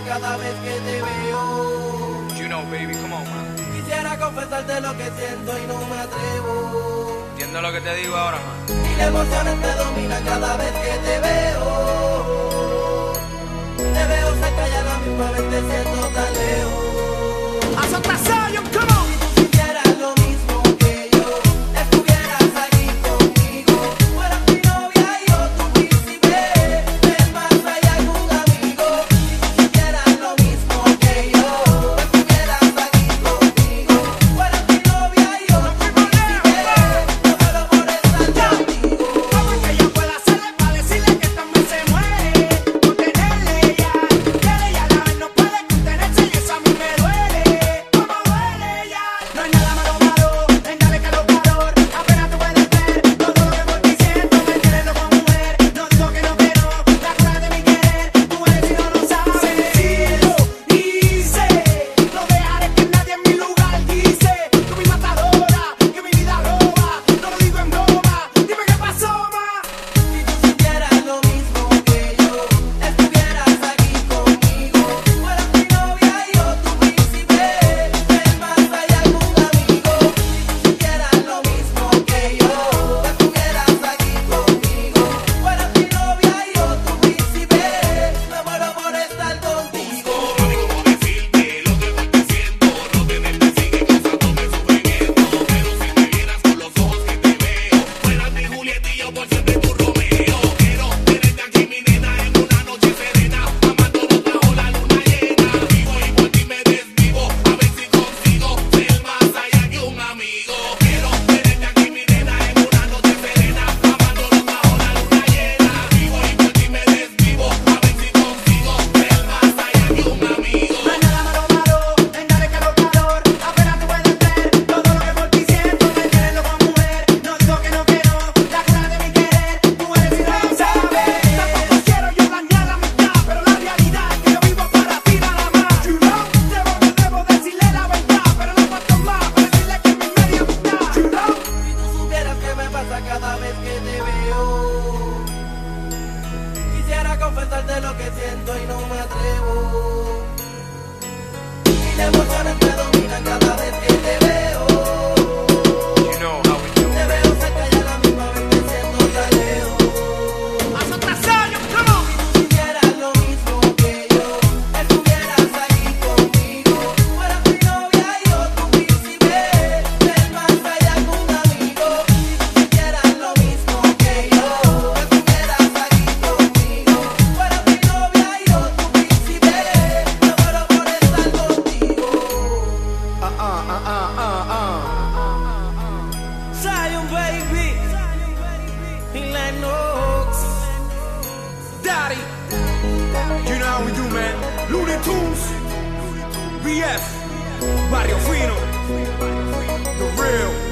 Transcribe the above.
cada vez que te veo. You know, baby, come on, man. Quisiera confesarte lo que siento y no me atrevo. Entiendo lo que te digo ahora, man. Y la emoción te domina cada vez que te veo. Te veo cerca y a la misma vez te siento tan lejos. Haz otra come on. siento y no me atrevo. Y new baby. He like no. Daddy. You know how we do, man. Looney Tunes. BF. Barrio Fino. The real.